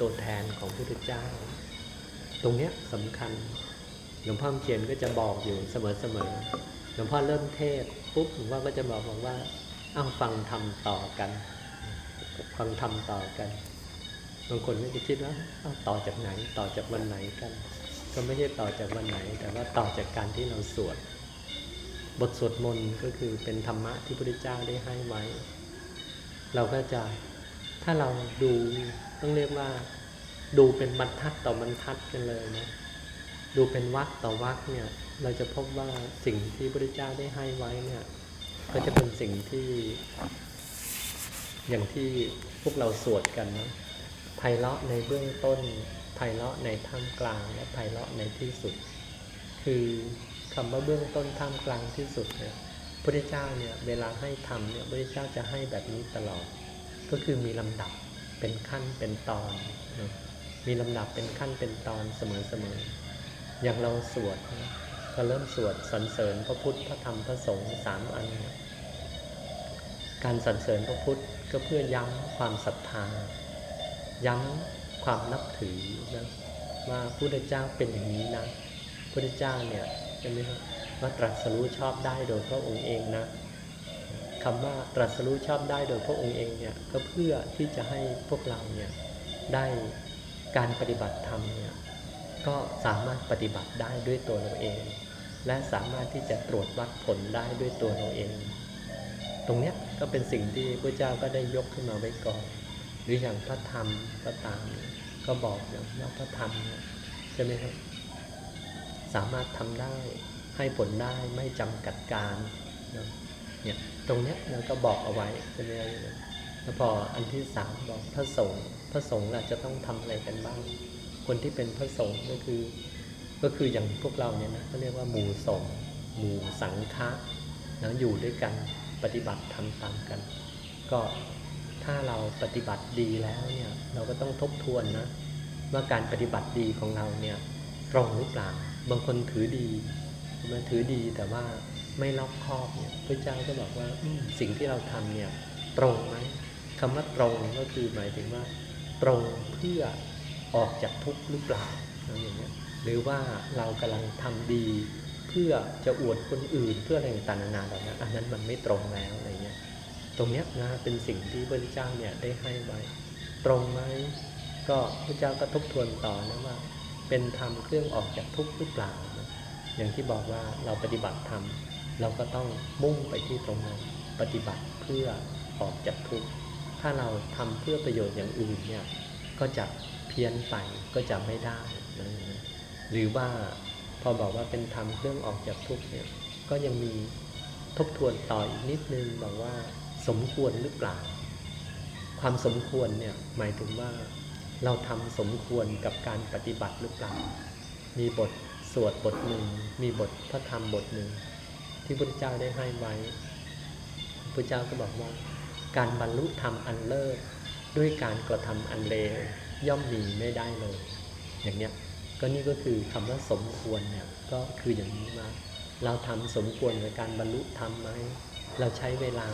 ตัวแทนของพระพุทธเจ้า ตรงเนี้ยสำคัญ หลวงพ่อเขียนก็จะบอกอยู่เสมอๆหลวงพ่อเริ่มเทศปุ๊บหลวงพ่อก็จะบอกบอกว่าอ้าฟังทำต่อกัน ฟังทำต่อกันบางคนก็จะคิดว่าอ้าต่อจากไหนต่อจากวันไหนกัน ก็ไม่ใช่ต่อจากวันไหน แต่ว่าต่อจากการที่เราสวดบทสวดมนต์ก็คือเป็นธรรมะที่พระพุทธเจ้าได้ให้ไว้ เราก็จะถ้าเราดู ต้องเรียกว่า ดูเป็นบรรทัดต่อบรรทัดกันเลยนะดูเป็นวักต่อวักเนี่ย เราจะพบว่าสิ่งที่พระเจ้าได้ให้ไว้เนี่ย ก็จะเป็นสิ่งที่ อย่างที่พวกเราสวดกันนะไพเราะในเบื้องต้นไพเราะในท่ามกลางและไพเราะในที่สุด คือคำว่าเบื้องต้นท่ามกลางที่สุดเนี่ยพระเจ้าเนี่ยเวลาให้ทำเนี่ยพระเจ้าจะให้แบบนี้ตลอด ก็คือมีลำดับ เป็นขั้นเป็นตอน มีลำดับเป็นขั้นเป็นตอนเสมอๆอย่างเราสวดก็เริ่มสวดสรรเสริญพระพุทธพระธรรมพระสงฆ์สามอัน การสรรเสริญพระพุทธก็เพื่อย้ำความศรัทธา ย้ำความนับถือนะว่าพระพุทธเจ้าเป็นอย่างนี้นะพระพุทธเจ้าเนี่ยใช่ไหมครับว่าตรัสรู้ชอบได้โดยพระองค์เองนะ คำว่าตรัสรู้ชอบได้โดยพระองค์เองเนี่ยก็เพื่อที่จะให้พวกเราเนี่ยได้การปฏิบัติธรรมเนี่ยก็สามารถปฏิบัติได้ด้วยตัวเราเอง และสามารถที่จะตรวจวัดผลได้ด้วยตัวเราเอง ตรงเนี้ยก็เป็นสิ่งที่พระเจ้าก็ได้ยกขึ้นมาไว้ก่อน หรืออย่างพระธรรมก็ตามก็บอกอย่างว่าพระธรรมเนี่ยใช่ไหมครับสามารถทำได้ให้ผลได้ไม่จำกัดการเนี่ย ตรงเนี้ยเราก็บอกเอาไว้ใช่ไหมครับแล้วพออันที่สามบอกพระสงฆ์พระสงฆ์เราจะต้องทำอะไรกันบ้าง คนที่เป็นพระสงฆ์ก็คือ ก็คืออย่างพวกเราเนี่ยนะเขาเรียกว่าหมู่สงฆ์หมู่สังฆะแล้วอยู่ด้วยกันปฏิบัติทำตามกัน ก็ถ้าเราปฏิบัติดีแล้วเนี่ยเราก็ต้องทบทวนนะว่าการปฏิบัติดีของเราเนี่ยตรงหรือเปล่า บางคนถือดีมาถือดีแต่ว่า ไม่รอบคอบเนี่ยพระเจ้าก็บอกว่าสิ่งที่เราทำเนี่ยตรงไหมคำว่าตรงก็คือหมายถึงว่า ตรงเพื่อออกจากทุกข์หรือเปล่าอะไรอย่างเงี้ยหรือว่าเรากำลังทำดี เพื่อจะอวดคนอื่นเพื่ออะไรต่างๆนานาแบบนั้นอันนั้นมันไม่ตรงแล้วอะไรเงี้ยตรงเนี้ยนะเป็นสิ่งที่พระเจ้าเนี่ยได้ให้ไว้ ตรงไหมก็พระเจ้าก็ทบทวนต่อนะว่า เป็นธรรมเครื่องออกจากทุกข์หรือเปล่านะอย่างที่บอกว่าเราปฏิบัติธรรม เราก็ต้องมุ่งไปที่ตรงนั้นปฏิบัติเพื่อออกจากทุกข์ถ้าเราทำเพื่อประโยชน์อย่างอื่นเนี่ยก็จะเพี้ยนไปก็จะไม่ได้นะหรือว่าพอบอกว่าเป็นธรรมเครื่องออกจากทุกข์เนี่ยก็ยังมีทบทวนต่ออีกนิดนึงบอกว่าสมควรหรือเปล่า ความสมควรเนี่ยหมายถึงว่าเราทำสมควรกับการปฏิบัติหรือเปล่า มีบทสวดบทหนึ่ง มีบทพระธรรมบทหนึ่ง ที่พระเจ้าได้ให้ไว้พระเจ้าก็บอกว่าการบรรลุธรรมอันเลิศด้วยการกระทำอันเลวย่อมมีไม่ได้เลย อย่างเนี้ยก็นี่ก็คือคำว่าสมควรเนี่ยก็คืออย่างนี้มา เราทำสมควรกับการบรรลุธรรมไหมเราใช้เวลา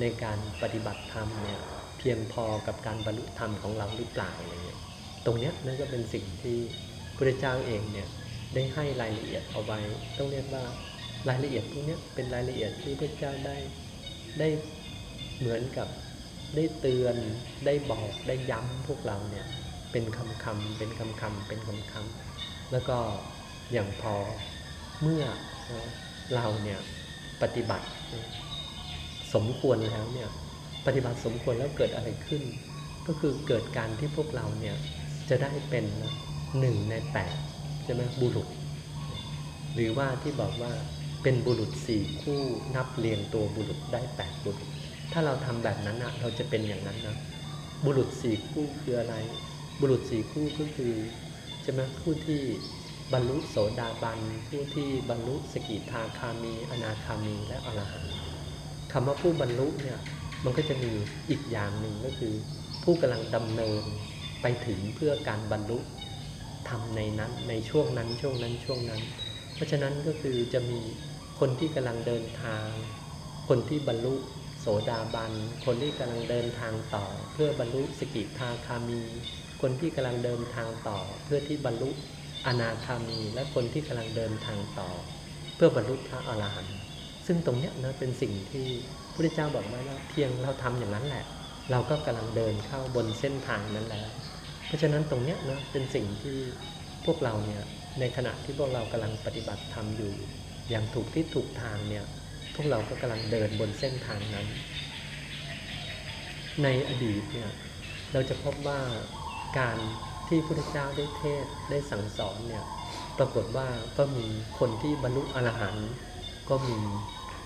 ในการปฏิบัติธรรมเนี่ยเพียงพอกับการบรรลุธรรมของเราหรือเปล่าอะไรเงี้ยตรงเนี้ยนั่นก็เป็นสิ่งที่พระเจ้าเองเนี่ยได้ให้รายละเอียดเอาไว้ต้องเรียกว่า รายละเอียดพวกนี้เป็นรายละเอียดที่พระเจ้าได้ได้เหมือนกับได้เตือนได้บอกได้ย้ำพวกเราเนี่ยเป็นคำคำเป็นคำคำเป็นคำคำแล้วก็อย่างพอเมื่อเราเนี่ยปฏิบัติสมควรแล้วเนี่ยปฏิบัติสมควรแล้วเกิดอะไรขึ้น ก็คือเกิดการที่พวกเราเนี่ยจะได้เป็นหนึ่งในแปดใช่ไหมบุรุษ หรือว่าที่บอกว่า เป็นบุรุษสี่คู่นับเรียงตัวบุรุษได้แปดบุรุษ ถ้าเราทำแบบนั้นอะเราจะเป็นอย่างนั้นนะบุรุษสี่คู่คืออะไร บุรุษสี่คู่ก็คือใช่ไหมผู้ที่บรรลุโสดาบันผู้ที่บรรลุสกิทาคามี อนาคามีและอรหันต์คำว่าผู้บรรลุเนี่ยมันก็จะมีอีกอย่างหนึ่งก็คือ ผู้กำลังดำเนินไปถึงเพื่อการบรรลุทำในนั้นในช่วงนั้นช่วงนั้นช่วงนั้น เพราะฉะนั้นก็คือจะมี คนที่กำลังเดินทาง คนที่บรรลุโสดาบัน คนที่กำลังเดินทางต่อ เพื่อบรรลุสกิทาคามี คนที่กำลังเดินทางต่อ เพื่อที่บรรลุอนาคามี และคนที่กำลังเดินทางต่อ เพื่อบรรลุพระอรหันต์ซึ่งตรงเนี้ยนะเป็นสิ่งที่พระพุทธเจ้าบอกไว้ว่าเพียงเราทำอย่างนั้นแหละ เราก็กำลังเดินเข้าบนเส้นทางนั้นแล้ว เพราะฉะนั้นตรงเนี้ยนะเป็นสิ่งที่พวกเราเนี่ยในขณะที่พวกเรากำลังปฏิบัติธรรมอยู่ อย่างถูกที่ถูกทางเนี่ยพวกเราก็กำลังเดินบนเส้นทางนั้น ในอดีตเนี่ยเราจะพบว่าการที่พระพุทธเจ้าได้เทศได้สั่งสอนเนี่ยปรากฏว่าก็มีคนที่บรรลุอรหันต์ก็มี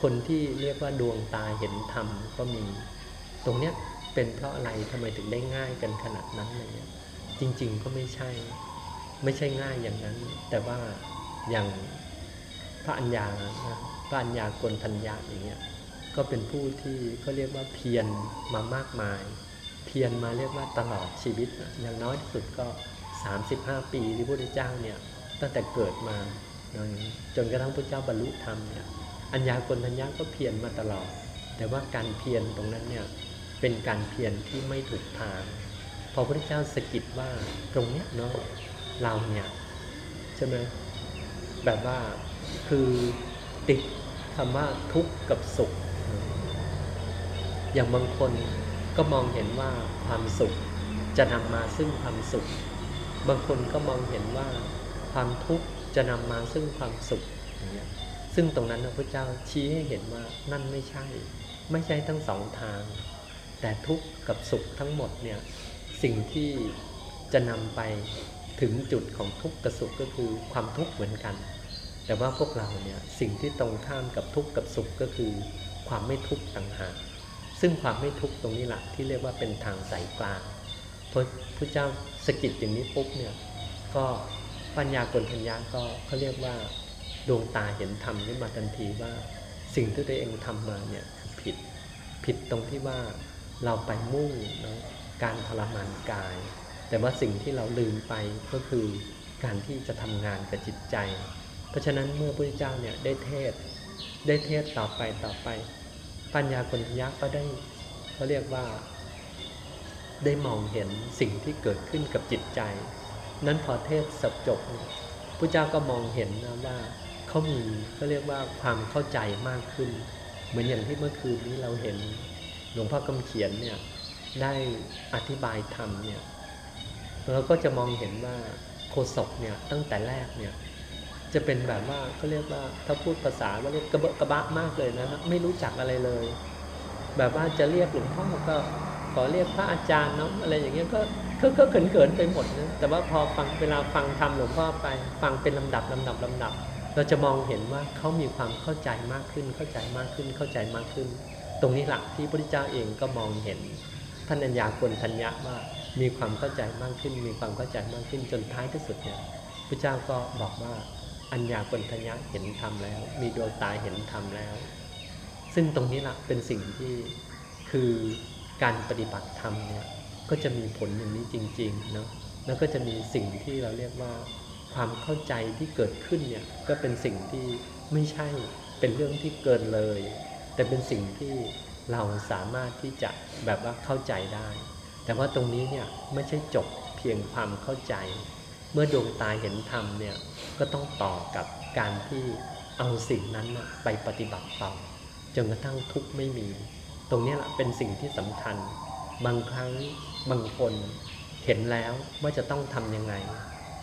คนที่เรียกว่าดวงตาเห็นธรรมก็มี ตรงเนี้ยเป็นเพราะอะไรทำไมถึงได้ง่ายกันขนาดนั้นเลยเนี่ยจริง ๆ ก็ไม่ใช่ ไม่ใช่ง่ายอย่างนั้น แต่ว่าอย่าง พระอัญญาพระอัญญากลทัญญาอย่างเงี้ยก็เป็นผู้ที่เขาเรียกว่าเพียรมามากมาย เพียรมาเรียกว่าตลอดชีวิตนะอย่างน้อยที่สุดก็ 35 ปีที่พระพุทธเจ้าเนี่ยตั้งแต่เกิดมาจนกระทั่งพระเจ้าบรรลุธรรมเนี่ยอัญญากลทัญญาก็เพียรมาตลอด แต่ว่าการเพียรตรงนั้นเนี่ยเป็นการเพียรที่ไม่ถูกทางพอพระพุทธเจ้าสกิดว่าตรงเนี้ยเนาะเราเนี่ยใช่ไหมแบบว่า คือติดคำว่าทุกข์กับสุข อย่างบางคนก็มองเห็นว่าความสุขจะนำมาซึ่งความสุข บางคนก็มองเห็นว่าความทุกข์จะนำมาซึ่งความสุขอย่างเงี้ยซึ่งตรงนั้นพระเจ้าชี้ให้เห็นว่านั่นไม่ใช่ ไม่ใช่ทั้งสองทาง แต่ทุกข์กับสุขทั้งหมดเนี่ยสิ่งที่จะนำไปถึงจุดของทุกข์กับสุขก็คือความทุกข์เหมือนกัน แต่ว่าพวกเราเนี่ยสิ่งที่ตรงข้ามกับทุกข์กับสุขก็คือ ความไม่ทุกข์ต่างหากซึ่งความไม่ทุกข์ตรงนี้แหละที่เรียกว่าเป็นทางสายกลางพอพระเจ้าสกิดอย่างนี้ปุ๊บเนี่ยก็ปัญญากลทัญญาก็เขาเรียกว่าดวงตาเห็นธรรมขึ้นมาทันทีว่า สิ่งที่ตัวเองทำมาเนี่ยผิดผิดตรงที่ว่าเราไปมุ่งนะการทรมานกาย แต่ว่าสิ่งที่เราลืมไปก็คือการที่จะทำงานกับจิตใจ เพราะฉะนั้นเมื่อพระเจ้าเนี่ยได้เทศ ได้เทศต่อไปต่อไป ปัญญากลยักษ์ก็ได้เขาเรียกว่า ได้มองเห็นสิ่งที่เกิดขึ้นกับจิตใจ นั้นพอเทศสับจบพระเจ้าก็มองเห็นนะว่าเขามีก็เรียกว่าความเข้าใจมากขึ้น เหมือนอย่างที่เมื่อคืนนี้เราเห็นหลวงพ่อกำเขียนเนี่ยได้อธิบายธรรมเนี่ยเราก็จะมองเห็นว่าโคศกเนี่ยตั้งแต่แรกเนี่ย จะเป็นแบบว่าเขาเรียกว่าถ้าพูดภาษาว่าเรียกกระเบะกระบะมากเลยนะครับไม่รู้จักอะไรเลย แบบว่าจะเรียกหลวงพ่อก็ขอเรียกพระอาจารย์เนาะอะไรอย่างเงี้ยก็ก็เขินเขินไปหมดนะแต่ว่าพอฟังเวลาฟังธรรมหลวงพ่อไปฟังเป็นลำดับลำดับลำดับ เราจะมองเห็นว่าเขามีความเข้าใจมากขึ้น เข้าใจมากขึ้นเข้าใจมากขึ้น ตรงนี้หลักที่พระพุทธเจ้าเองก็มองเห็นท่านัญญากลทัญญะว่ามีความเข้าใจมากขึ้น มีความเข้าใจมากขึ้นจนท้ายที่สุดเนี่ยพระเจ้าก็บอกว่า อัญญากลทัญญะเห็นธรรมแล้ว มีดวงตาเห็นธรรมแล้ว ซึ่งตรงนี้แหละเป็นสิ่งที่คือการปฏิบัติธรรมเนี่ยก็จะมีผลอย่างนี้จริงๆเนาะแล้วก็จะมีสิ่งที่เราเรียกว่าความเข้าใจที่เกิดขึ้นเนี่ยก็เป็นสิ่งที่ไม่ใช่เป็นเรื่องที่เกินเลย แต่เป็นสิ่งที่เราสามารถที่จะแบบว่าเข้าใจได้ แต่ว่าตรงนี้เนี่ยไม่ใช่จบเพียงความเข้าใจ เมื่อดวงตาเห็นธรรมเนี่ยก็ต้องต่อกับการที่เอาสิ่งนั้นไปปฏิบัติต่อจนกระทั่งทุกข์ไม่มี ตรงนี้แหละเป็นสิ่งที่สำคัญ บางครั้งบางคนเห็นแล้วว่าจะต้องทำยังไง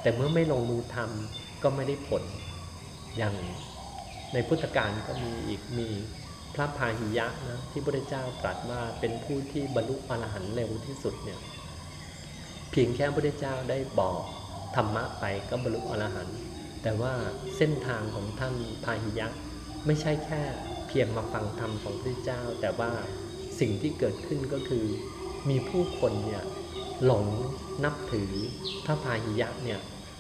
แต่เมื่อไม่ลงมือทำก็ไม่ได้ผล อย่างในพุทธการก็มีอีกมีพระพาหิยะนะที่พระเจ้าตรัสว่าเป็นผู้ที่บรรลุอรหันต์เร็วที่สุดเนี่ยเพียงแค่พระเจ้าได้บอก ธรรมะไปก็บรรลุอรหันต์แต่ว่าเส้นทางของท่านพาหิยะ ไม่ใช่แค่เพียงมาฟังธรรมของพระเจ้า แต่ว่าสิ่งที่เกิดขึ้นก็คือ มีผู้คนเนี่ยหลงนับถือพระพาหิยะเนี่ย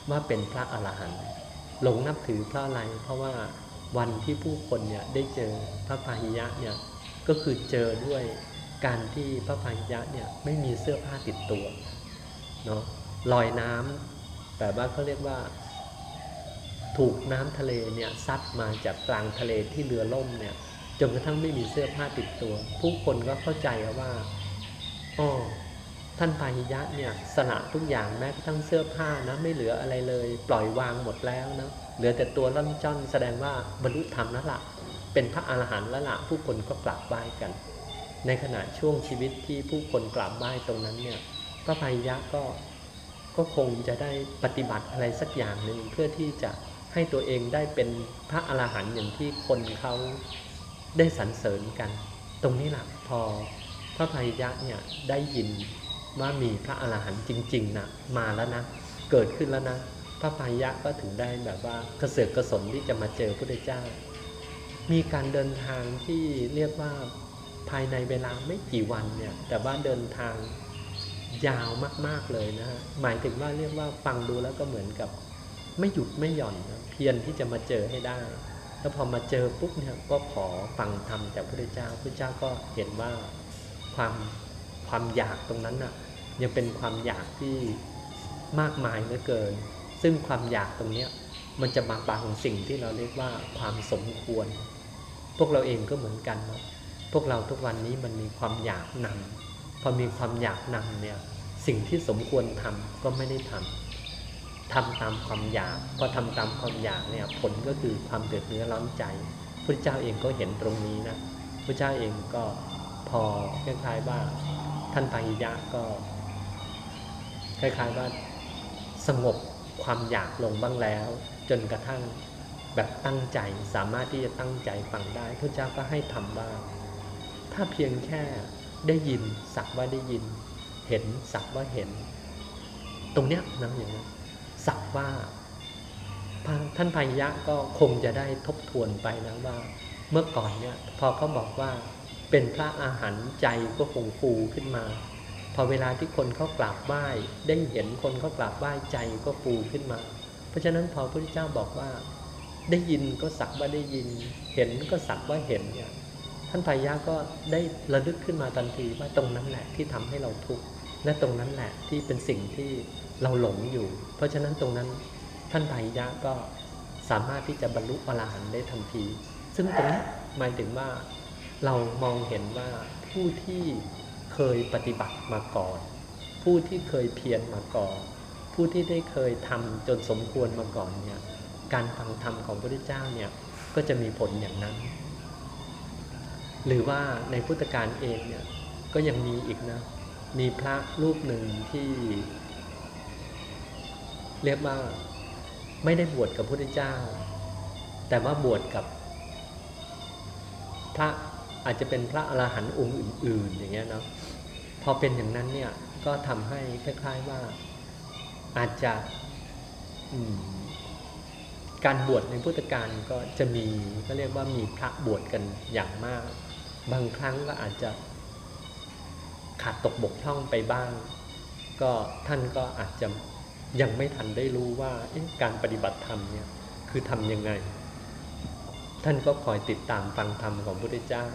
ว่าเป็นพระอรหันต์หลงนับถือเพราะอะไร เพราะว่าวันที่ผู้คนเนี่ยได้เจอพระพาหิยะเนี่ยก็คือเจอด้วยการที่พระพาหิยะเนี่ยไม่มีเสื้อผ้าติดตัวเนาะลอยน้ำ แบบว่าเขาเรียกว่า ถูกน้ำทะเลเนี่ยซัดมาจากกลางทะเลที่เรือล่มเนี่ยจนกระทั่งไม่มีเสื้อผ้าติดตัว ผู้คนก็เข้าใจว่าอ๋อท่านปาหิยะเนี่ยสละทุกอย่างแม้กระทั่งเสื้อผ้านะไม่เหลืออะไรเลย ปล่อยวางหมดแล้วนะเหลือแต่ตัวล่อนจ้อนแสดงว่าบรรลุธรรมแล้วละเป็นพระอรหันต์แล้วละผู้คนก็กราบไหว้กัน ในขณะช่วงชีวิตที่ผู้คนกราบไหว้ตรงนั้นเนี่ยพระพาหิยะก็ ก็คงจะได้ปฏิบัติอะไรสักอย่างหนึ่งเพื่อที่จะให้ตัวเองได้เป็นพระอรหันต์อย่างที่คนเขาได้สรรเสริญกัน ตรงนี้แหละพอพระพาหิยะเนี่ยได้ยินว่ามีพระอรหันต์จริงๆนะมาแล้วนะ เกิดขึ้นแล้วนะ พระพายะก็ถึงได้แบบว่ากระเสือกกระสนที่จะมาเจอพระพุทธเจ้า มีการเดินทางที่เรียกว่าภายในเวลาไม่กี่วันเนี่ยแต่ว่าเดินทาง ยาวมาก ๆเลยนะฮะหมายถึงว่าเรียกว่าฟังดูแล้วก็เหมือนกับ ไม่หยุดไม่หย่อนนะเพียรที่จะมาเจอให้ได้ แล้วพอมาเจอปุ๊บเนี่ยก็ขอฟังธรรมจากพระเจ้าพระเจ้าก็เห็นว่าความความอยากตรงนั้นน่ะยังเป็นความอยากที่มากมายเหลือเกิน ซึ่งความอยากตรงเนี้ยมันจะมาบังสิ่งที่เราเรียกว่าความสมควร พวกเราเองก็เหมือนกันเนาะพวกเราทุกวันนี้มันมีความอยากนำ พอมีความอยากนำเนี่ยสิ่งที่สมควรทำก็ไม่ได้ทำทำตามความอยากพอทำตามความอยากเนี่ยผลก็คือความเดือดเนื้อร้อนใจพระเจ้าเองก็เห็นตรงนี้นะพระเจ้าเองก็พอคล้ายๆว่าท่านปาหิยะก็คล้ายๆว่าสงบความอยากลงบ้างแล้ว จนกระทั่งแบบตั้งใจสามารถที่จะตั้งใจฟังได้พระเจ้าก็ให้ทำบ้างถ้าเพียงแค่ ได้ยินสักว่าได้ยิน เห็นสักว่าเห็น ตรงเนี้ยนะอย่างนี้นสักว่าท่านพายะก็คงจะได้ทบทวนไปนะว่า เมื่อก่อนเนี่ยพอเขาบอกว่าเป็นพระอาหารใจก็คงฟูขึ้นมา พอเวลาที่คนเขากราบไหว้ได้เห็นคนเขากราบไหว้ใจก็ฟูขึ้นมา เพราะฉะนั้นพอพระพุทธเจ้าบอกว่า ได้ยินก็สักว่าได้ยิน เห็นก็สักว่าเห็นเนี่ย ท่านพายะก็ได้ระลึกขึ้นมาทันทีว่าตรงนั้นแหละที่ทำให้เราทุกข์และตรงนั้นแหละที่เป็นสิ่งที่เราหลงอยู่ เพราะฉะนั้นตรงนั้นท่านพายะก็สามารถที่จะบรรลุอรหันต์ได้ทันที ซึ่งตรงนี้หมายถึงว่าเรามองเห็นว่าผู้ที่เคยปฏิบัติมาก่อน ผู้ที่เคยเพียรมาก่อน ผู้ที่ได้เคยทำจนสมควรมาก่อนเนี่ยการฟังธรรมของพระพุทธเจ้าเนี่ยก็จะมีผลอย่างนั้น หรือว่าในพุทธการเองเนี่ยก็ยังมีอีกนะ มีพระรูปหนึ่งที่ เรียกว่าไม่ได้บวชกับพระพุทธเจ้า แต่ว่าบวชกับพระอาจจะเป็นพระอรหันต์องค์อื่น ๆ อย่างเงี้ยเนาะพอเป็นอย่างนั้นเนี่ยก็ทำให้คล้าย ๆว่าอาจจะการบวชในพุทธการก็จะมีก็เรียกว่ามีพระบวชกันอย่างมาก บางครั้งก็อาจจะขาดตกบกพร่องไปบ้าง ก็ท่านก็อาจจะยังไม่ทันได้รู้ว่าการปฏิบัติธรรมเนี่ยคือทำยังไง ท่านก็คอยติดตามฟังธรรมของพระพุทธเจ้า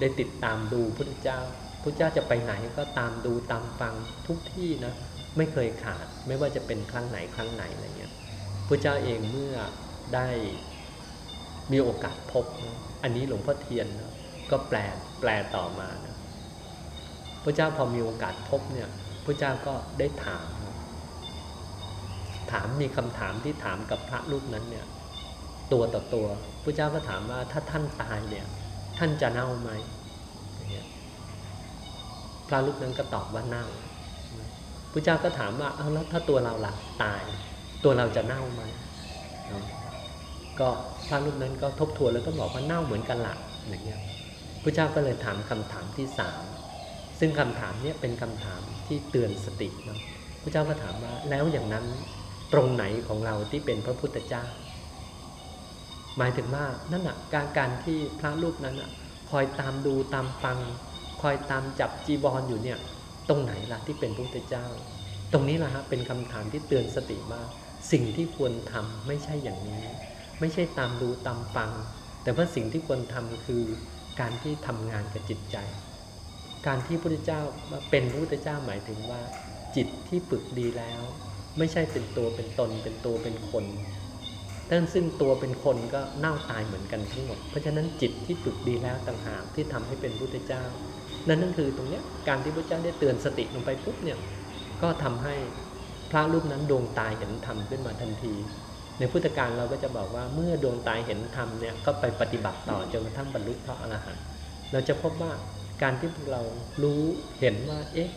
ได้ติดตามดูพระพุทธเจ้าพระเจ้าจะไปไหนก็ตามดูตามฟังทุกที่นะไม่เคยขาดไม่ว่าจะเป็นครั้งไหนครั้งไหนอะไรเงี้ยพระเจ้าเองเมื่อได้มีโอกาสพบนะอันนี้หลวงพ่อเทียนนะ ก็แปลแปลต่อมานะพระเจ้าพอมีโอกาสพบเนี่ยพระเจ้าก็ได้ถาม ถามมีคำถามที่ถามกับพระรูปนั้นเนี่ย ตัวต่อตัวพระเจ้าก็ถามว่าถ้าท่านตายเนี่ย ท่านจะเน่าไหมพระรูปนั้นก็ตอบว่าเน่าพระเจ้าก็ถามว่าเอาแล้วถ้าตัวเราล่ะตาย ตัวเราจะเน่าไหมก็พระรูปนั้นก็ทบทวนแล้วก็บอกว่าเน่าเหมือนกันละอย่างเงี้ย พระเจ้าก็เลยถามคำถามที่สามซึ่งคำถามเนี้ยเป็นคำถามที่เตือนสติเนาะพระเจ้าก็ถามว่าแล้วอย่างนั้นตรงไหนของเราที่เป็นพระพุทธเจ้า หมายถึงว่านั่นแหะการการที่พระรูปนั้นอะคอยตามดูตามฟัง คอยตามจับจีบอลอยู่เนี่ย ตรงไหนล่ะที่เป็นพระพุทธเจ้า ตรงนี้แหละฮะเป็นคำถามที่เตือนสติว่าสิ่งที่ควรทำไม่ใช่อย่างนี้ ไม่ใช่ตามดูตามฟัง แต่ว่าสิ่งที่ควรทำคือ การที่ทำงานกับจิตใจ การที่พระพุทธเจ้าเป็นพระพุทธเจ้าหมายถึงว่า จิตที่ฝึกดีแล้ว ไม่ใช่เป็นตัวเป็นตน เป็นตัวเป็นคนทั้งซึ่งตัวเป็นคนก็เน่าตายเหมือนกันทั้งหมด เพราะฉะนั้นจิตที่ฝึกดีแล้วต่างหากที่ทำให้เป็นพุทธเจ้า นั่นนั่นคือตรงเนี้ยการที่พระเจ้าได้เตือนสติลงไปปุ๊บเนี่ยก็ทำให้พระรูปนั้นดวงตายเห็นธรรมขึ้นมาทันที ในพุทธการเราก็จะบอกว่าเมื่อดวงตายเห็นธรรมเนี่ยก็ไปปฏิบัติต่อจนกระทั่งบรรลุพระอรหันต์เราจะพบว่าการที่พวกเรารู้เห็นว่าเอ๊ะ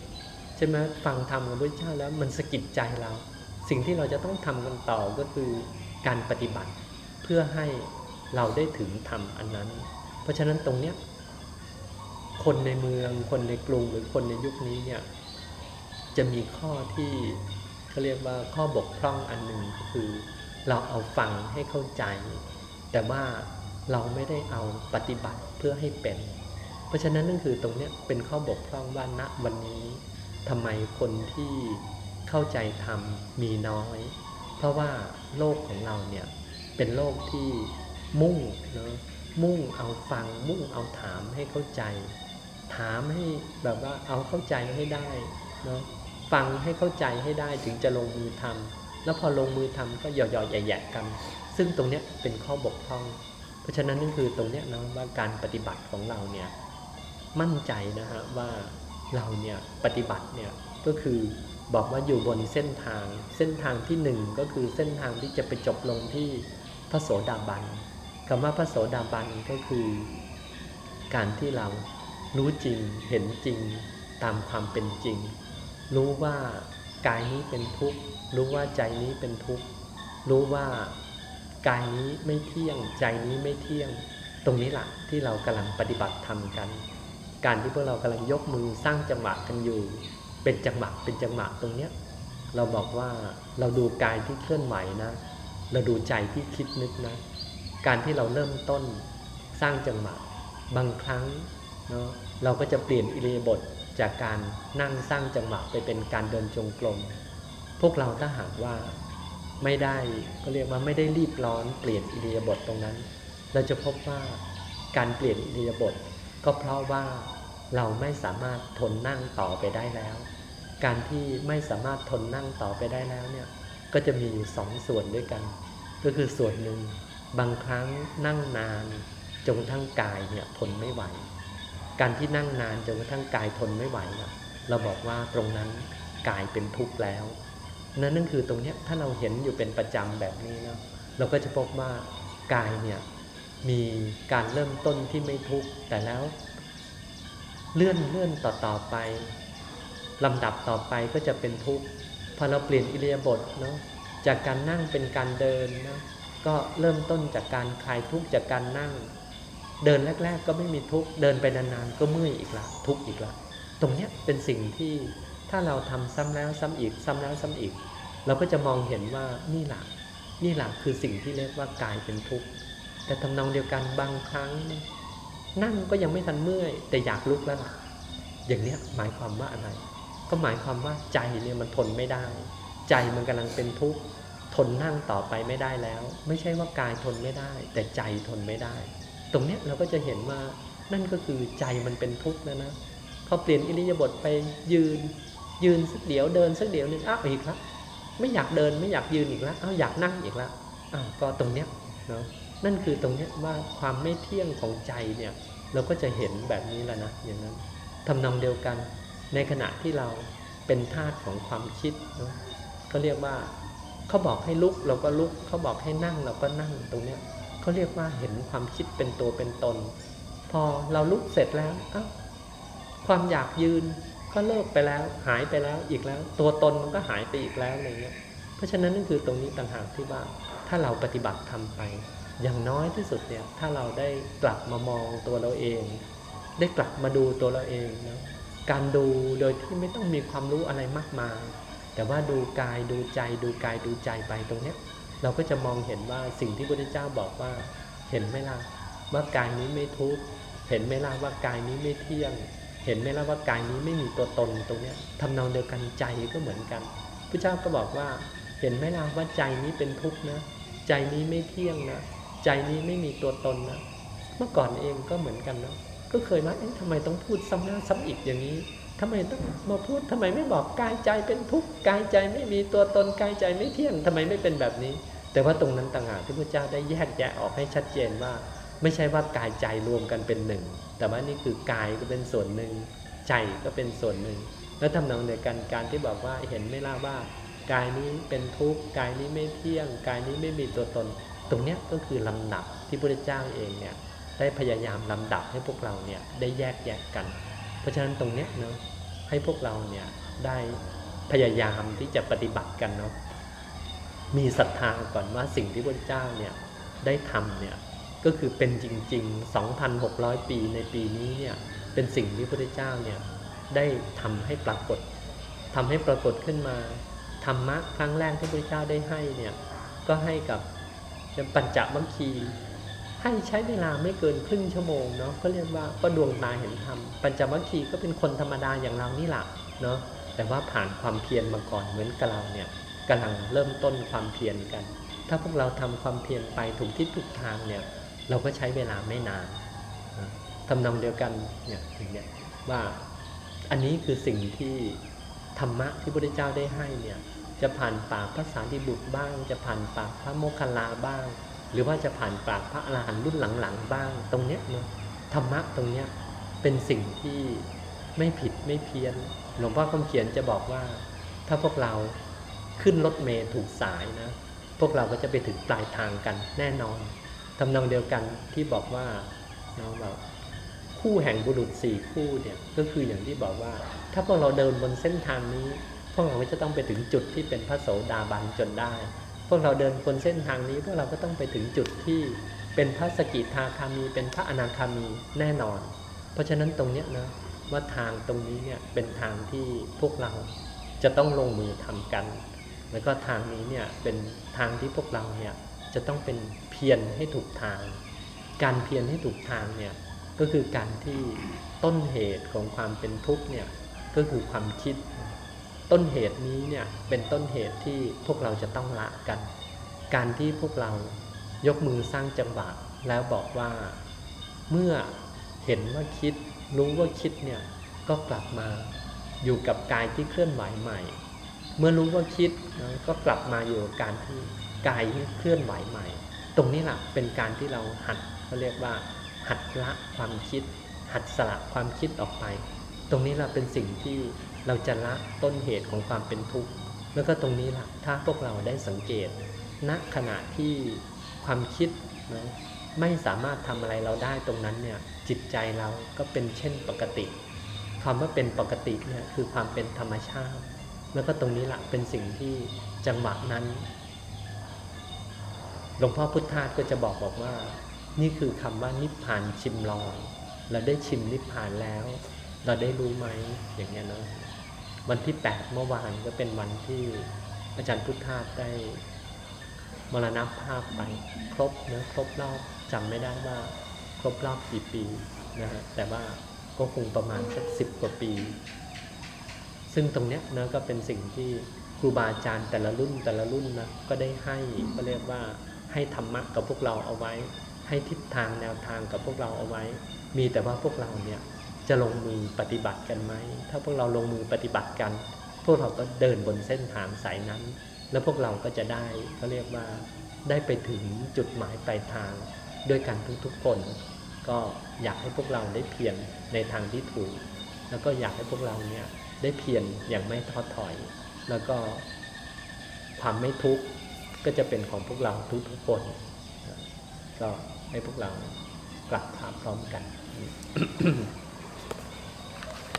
ใช่ไหมฟังธรรมของพระเจ้าแล้วมันสะกิดใจเรา สิ่งที่เราจะต้องทำกันต่อก็คือการปฏิบัติเพื่อให้เราได้ถึงธรรมอันนั้น เพราะฉะนั้นตรงเนี้ยคนในเมืองคนในกรุงหรือคนในยุคนี้เนี่ยจะมีข้อที่เขาเรียกว่าข้อบกพร่องอันหนึ่งก็คือ เราเอาฟังให้เข้าใจ แต่ว่าเราไม่ได้เอาปฏิบัติเพื่อให้เป็น เพราะฉะนั้นนั่นคือตรงเนี้ยเป็นข้อบกพร่องว่าณวันนี้ทำไมคนที่เข้าใจธรรมมีน้อย เพราะว่าโลกของเราเนี่ยเป็นโลกที่มุ่งเนาะมุ่งเอาฟัง มุ่งเอาถามให้เข้าใจ ถามให้แบบว่าเอาเข้าใจให้ได้เนาะฟังให้เข้าใจให้ได้ถึงจะลงมือทำ แล้วพอลงมือทำก็หย่อๆแย่ๆกัน ซึ่งตรงเนี้ยเป็นข้อบกพร่อง เพราะฉะนั้นนั่นคือตรงเนี้ยนะว่าการปฏิบัติของเราเนี่ยมั่นใจนะฮะว่าเราเนี่ยปฏิบัติเนี่ยก็คือบอกว่าอยู่บนเส้นทาง เส้นทางที่หนึ่งก็คือเส้นทางที่จะไปจบลงที่พระโสดาบันคำว่าพระโสดาบันก็คือ การที่เรารู้จริงเห็นจริงตามความเป็นจริง รู้ว่า กายนี้เป็นทุกข์ รู้ว่าใจนี้เป็นทุกข์ รู้ว่ากายนี้ไม่เที่ยง ใจนี้ไม่เที่ยง ตรงนี้แหละที่เรากำลังปฏิบัติทำกัน การที่พวกเรากำลังยกมือสร้างจังหวะกันอยู่ เป็นจังหวะเป็นจังหวะตรงเนี้ยเราบอกว่าเราดูกายที่เคลื่อนไหวนะ เราดูใจที่คิดนึกนะ การที่เราเริ่มต้นสร้างจังหวะบางครั้งเนาะเราก็จะเปลี่ยนอิริยบถ จากการนั่งสร้างจังหวะไปเป็นการเดินจงกรมพวกเราถ้าหากว่าไม่ได้ก็เรียกว่าไม่ได้รีบร้อนเปลี่ยนอิริยาบถตรงนั้น เราจะพบว่าการเปลี่ยนอิริยาบถก็เพราะว่าเราไม่สามารถทนนั่งต่อไปได้แล้ว การที่ไม่สามารถทนนั่งต่อไปได้แล้วเนี่ยก็จะมีอยู่สองส่วนด้วยกัน ก็คือส่วนหนึ่งบางครั้งนั่งนานจนทั่งกายเนี่ยทนไม่ไหว การที่นั่งนานจนกระทั่งกายทนไม่ไหวนะเราบอกว่าตรงนั้นกายเป็นทุกข์แล้ว นั่นนั่นคือตรงนี้ถ้าเราเห็นอยู่เป็นประจำแบบนี้เนาะเราก็จะพบว่ากายเนี่ยมีการเริ่มต้นที่ไม่ทุกข์แต่แล้ว เลื่อนเลื่อนต่อต่อไปลำดับต่อไปก็จะเป็นทุกข์พอเราเปลี่ยนอิริยาบถเนาะจากการนั่งเป็นการเดินนะก็เริ่มต้นจากการคลายทุกข์จากการนั่ง เดินแรก ๆ ก็ไม่มีทุกข์เดินไปนานๆ ก็เมื่อยอีกละทุกข์อีกละตรงเนี้ยเป็นสิ่งที่ถ้าเราทำซ้ำแล้วซ้ำอีก ซ้ำแล้วซ้ำอีก เราก็จะมองเห็นว่านี่แหละนี่แหละคือสิ่งที่เรียกว่ากายเป็นทุกข์แต่ทำนองเดียวกันบางครั้ง นั่งก็ยังไม่ทันเมื่อย แต่อยากลุกแล้วล่ะ อย่างเนี้ยหมายความว่าอะไร ก็หมายความว่าใจเนี่ยมันทนไม่ได้ ใจมันกำลังเป็นทุกข์ทนนั่งต่อไปไม่ได้แล้ว ไม่ใช่ว่ากายทนไม่ได้ แต่ใจทนไม่ได้ ตรงเนี้ยเราก็จะเห็นว่านั่นก็คือใจมันเป็นทุกข์แล้วนะพอเปลี่ยนอิริยาบถไปยืน ยืนสักเดี๋ยวเดินสักเดี๋ยวหนึงอ้าวอีกแล้วไม่อยากเดินไม่อยากยืนอีกแล้วอ้าวอยากนั่งอีกแล้วอ้าวก็ตรงเนี้ยเนาะนั่นคือตรงเนี้ยว่าความไม่เที่ยงของใจเนี่ยเราก็จะเห็นแบบนี้แล้วนะอย่างนั้นทำนองเดียวกันในขณะที่เราเป็นทาสของความคิดเนาะก็เรียกว่าเขาบอกให้ลุกเราก็ลุกเขาบอกให้นั่งเราก็นั่งตรงเนี้ย เขาเรียกว่าเห็นความคิดเป็นตัวเป็นตน พอเราลุกเสร็จแล้วความอยากยืนก็เลิกไปแล้ว หายไปแล้วอีกแล้ว ตัวตนมันก็หายไปอีกแล้วอะไรเงี้ย เพราะฉะนั้นนั่นคือตรงนี้ต่างหากที่ว่าถ้าเราปฏิบัติทำไป อย่างน้อยที่สุดเนี่ย ถ้าเราได้กลับมามองตัวเราเอง ได้กลับมาดูตัวเราเองนะการดูโดยที่ไม่ต้องมีความรู้อะไรมากมาย แต่ว่าดูกายดูใจดูกายดูใจไปตรงเนี้ย เราก็จะมองเห็นว่าสิ่งที่พระพุทธเจ้าบอกว่า เห็นไหมล่ะว่ากายนี้ไม่ทุกข์เห็นไหมล่ะว่ากายนี้ไม่เที่ยง เห็นไหมล่ะว่ากายนี้ไม่มีตัวตนตรงเนี้ยทำนองเดียวกันใจก็เหมือนกันพระเจ้าก็บอกว่า เห็นไหมล่ะว่าใจนี้เป็นทุกข์นะ ใจนี้ไม่เที่ยงนะ ใจนี้ไม่มีตัวตนนะ เมื่อก่อนเองก็เหมือนกันนะก็เคยว่าเอ๊ะทำไมต้องพูดซ้ำแล้วซ้ำอีกอย่างนี้ทำไมต้องมาพูดทำไมไม่บอกกายใจเป็นทุกข์กายใจไม่มีตัวตนกายใจไม่เที่ยงทำไมไม่เป็นแบบนี้ แต่ว่าตรงนั้นต่างหากที่พระเจ้าได้แยกแยะออกให้ชัดเจนว่า ไม่ใช่ว่ากายใจรวมกันเป็นหนึ่ง แต่ว่านี่คือกายก็เป็นส่วนหนึ่ง ใจก็เป็นส่วนหนึ่ง แล้วทำนองเดียวกันการที่บอกว่าเห็นไม่ล่าว่ากายนี้เป็นทุกข์กายนี้ไม่เที่ยง กายนี้ไม่มีตัวตน ตรงนี้ก็คือลำดับที่พระเจ้าเองเนี่ยได้พยายามลำดับให้พวกเราเนี่ยได้แยกแยะกัน เพราะฉะนั้นตรงนี้เนาะให้พวกเราเนี่ยได้พยายามที่จะปฏิบัติกันเนาะ มีศรัทธาก่อนว่าสิ่งที่พระเจ้าเนี่ยได้ทำเนี่ยก็คือเป็นจริง ๆ 2,600 ปีในปีนี้เนี่ยเป็นสิ่งที่พระเจ้าเนี่ยได้ทำให้ปรากฏทำให้ปรากฏขึ้นมาธรรมะครั้งแรกที่พระเจ้าได้ให้เนี่ยก็ให้กับปัญจวัคคีให้ใช้เวลาไม่เกินครึ่งชั่วโมงเนาะก็เรียกว่าก็ดวงตาเห็นธรรมปัญจวัคคีก็เป็นคนธรรมดาอย่างเรานี่แหละเนาะแต่ว่าผ่านความเพียรมาก่อนเหมือนกับเราเนี่ย กำลังเริ่มต้นความเพียรกัน ถ้าพวกเราทำความเพียรไปถูกทิศถูกทางเนี่ยเราก็ใช้เวลาไม่นานทำนองเดียวกันเนี่ยอย่างเนี้ยว่าอันนี้คือสิ่งที่ธรรมะที่พระพุทธเจ้าได้ให้เนี่ยจะผ่านปากพระสารีบุตรบ้าง จะผ่านปากพระโมคคัลลาบ้าง หรือว่าจะผ่านปากพระอรหันต์รุ่นหลังๆบ้าง ตรงเนี้ยเนาะธรรมะตรงเนี้ยเป็นสิ่งที่ไม่ผิดไม่เพี้ยนหลวงพ่อคำเขียนจะบอกว่า ถ้าพวกเรา ขึ้นรถเมล์ถูกสายนะ พวกเราก็จะไปถึงปลายทางกันแน่นอนทำนองเดียวกันที่บอกว่านาะแบบคู่แห่งบุรุษสี่คู่เนี่ยก็คืออย่างที่บอกว่า ถ้าพวกเราเดินบนเส้นทางนี้ พวกเราก็จะต้องไปถึงจุดที่เป็นพระโสดาบันจนได้ พวกเราเดินบนเส้นทางนี้ พวกเราก็ต้องไปถึงจุดที่เป็นพระสกิทาคามี เป็นพระอนาคามีแน่นอน เพราะฉะนั้นตรงเนี้ยนะว่าทางตรงนี้เนี่ยเป็นทางที่พวกเราจะต้องลงมือทำกัน แล้วก็ทางนี้เนี่ยเป็นทางที่พวกเราเนี่ยจะต้องเป็นเพียรให้ถูกทาง การเพียรให้ถูกทางเนี่ยก็คือการที่ต้นเหตุของความเป็นทุกข์เนี่ยก็คือความคิด ต้นเหตุนี้เนี่ยเป็นต้นเหตุที่พวกเราจะต้องละกัน การที่พวกเรายกมือสร้างจังหวะแล้วบอกว่าเมื่อเห็นว่าคิดรู้ว่าคิดเนี่ยก็กลับมาอยู่กับกายที่เคลื่อนไหวใหม่ เมื่อรู้ว่าคิดก็กลับมาอยู่การที่กายเคลื่อนไหวใหม่ ตรงนี้แหละเป็นการที่เราหัดเขาเรียกว่า หัดละความคิด หัดสละความคิดออกไป ตรงนี้แหละเป็นสิ่งที่เราจะละต้นเหตุของความเป็นทุกข์แล้วก็ตรงนี้แหละถ้าพวกเราได้สังเกตณขณะที่ความคิดนะไม่สามารถทำอะไรเราได้ตรงนั้นเนี่ยจิตใจเราก็เป็นเช่นปกติความว่าเป็นปกติเนี่ยคือความเป็นธรรมชาติ แล้วก็ตรงนี้แหละเป็นสิ่งที่จังหวะนั้นหลวงพ่อพุทธทาสก็จะบอกบอกว่า นี่คือคำว่านิพพานชิมลองเราได้ชิมนิพพานแล้ว เราได้รู้ไหมอย่างเงี้ยเนาะวันที่ 8 เมื่อวานก็เป็นวันที่อาจารย์พุทธทาสได้มรณภาพไป ครบเนะครบรอบจำไม่ได้ว่า ครบรอบกี่ปีนะฮะแต่ว่าก็คงประมาณสักสิบกว่าปี ซึ่งตรงเนี้ยนะก็เป็นสิ่งที่ครูบาอาจารย์แต่ละรุ่นแต่ละรุ่นนะก็ได้ให้ก็เรียกว่าให้ธรรมะกับพวกเราเอาไว้ ให้ทิศทางแนวทางกับพวกเราเอาไว้ มีแต่ว่าพวกเราเนี่ยจะลงมือปฏิบัติกันไหมถ้าพวกเราลงมือปฏิบัติกัน พวกเราก็เดินบนเส้นทางสายนั้น แล้วพวกเราก็จะได้เขาเรียกว่าได้ไปถึงจุดหมายปลายทางด้วยกันทุกๆคน ก็อยากให้พวกเราได้เพียรในทางที่ถูก แล้วก็อยากให้พวกเราเนี่ย ได้เพียรอย่างไม่ท้อถอย แล้วก็ความไม่ทุกข์ก็จะเป็นของพวกเราทุกทุกคน ก็ให้พวกเรากลับมาพร้อมกัน